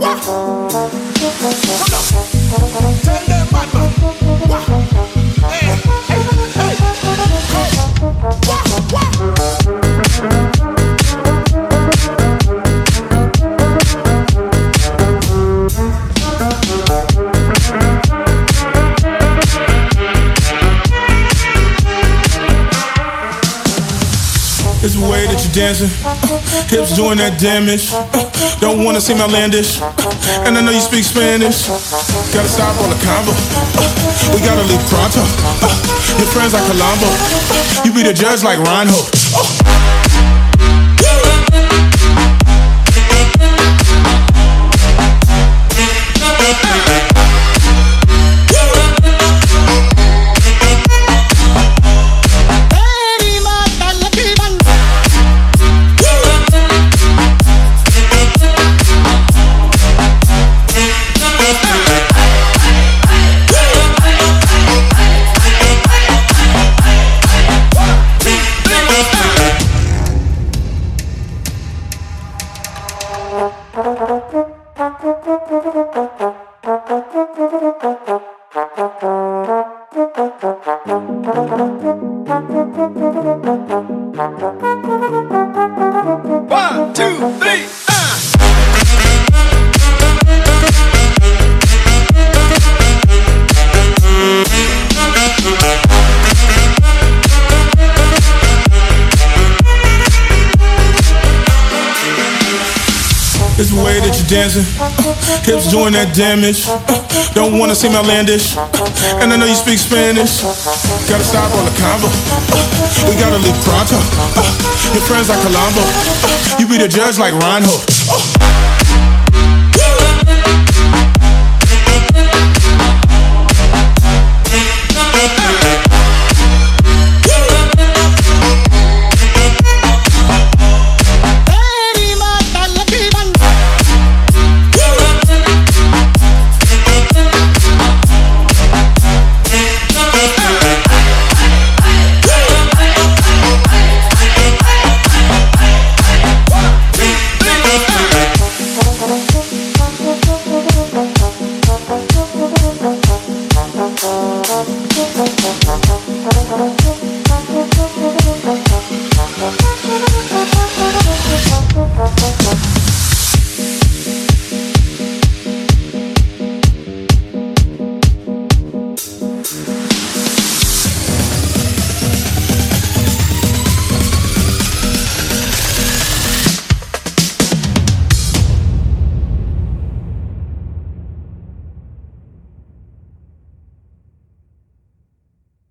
yeah. Dancing, hips doing that damage. Don't wanna see seem outlandish, and I know you speak Spanish. Gotta stop all the combo. We gotta leave pronto. Your friends like Columbo. You be the judge like Reinhold. One, It's the way that you're dancing, hips doing that damage. Don't wanna seem outlandish, and I know you speak Spanish. Gotta stop all the combo. Uh, we gotta leave pronto. Uh, your friends like Columbo. Uh, you be the judge like Reinhold.